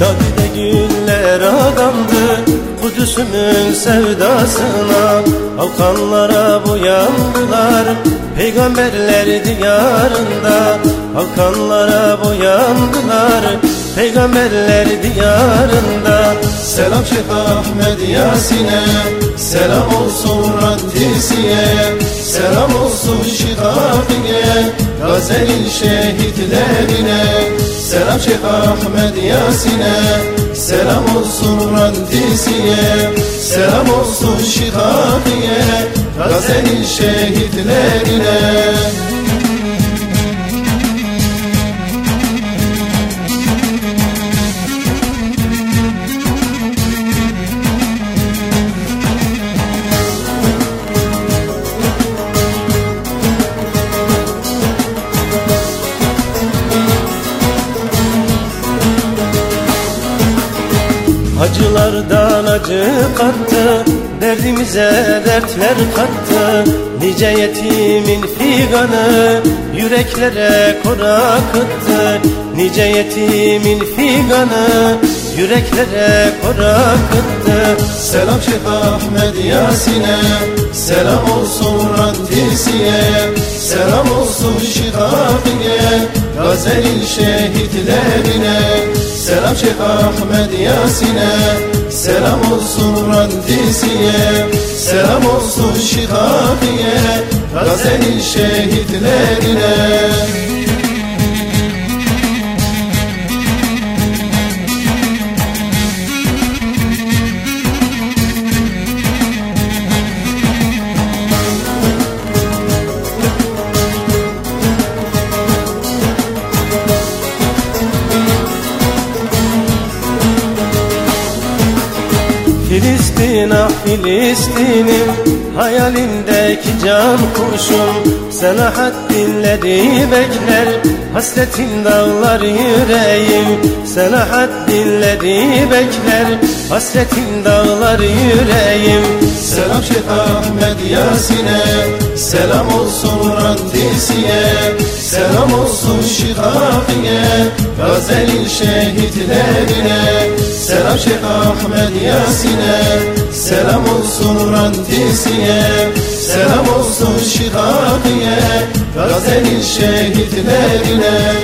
Dadide güller adamdı Kudüs'ümün sevdasına. Halkanlara boyandılar Peygamberler diyarında. Halkanlara boyandılar Peygamberler diyarında. Selam Şeyh Ahmet Yasin'e Selam olsun Raddisi'ye. Selam olsun Şikafi'ye Gazeli şehitlerine. Şeyh Ahmed Yasin'e Selam olsun Raddisi'ye Selam olsun Şikafi'ye Gazel'in şehitlerine Acılardan acı kattı Derdimize dertler kattı. Nice yetimin figanı Yüreklere kora akıttı Nice yetimin figanı Yüreklere kora akıttı Selam Şeyh Ahmed Yasin'e Selam olsun Raddisi'ye. Selam olsun Şikafi'ye Gazel'in şehitlerine Selam Şeyh Ahmed Yasin'e Selam olsun Raddisi'ye Selam olsun Şikafi'ye Gazel'in şehitlerine Filistin ah Filistin'im. Hayalimdeki can kuşum. Selahaddinleri bekler. Hasretin dağlar yüreğim. Selahaddinleri bekler. Hasretin dağlar yüreğim. Selam Şeyh Ahmed Yasin'e. Selam olsun Raddisi'ye. Selam olsun Şikafi'ye Gazel'in şehitlerine Selam Şeyh Ahmed Yasin'e Selam olsun Raddisi'ye Selam olsun Şikafi'ye Gazel'in şehitlerine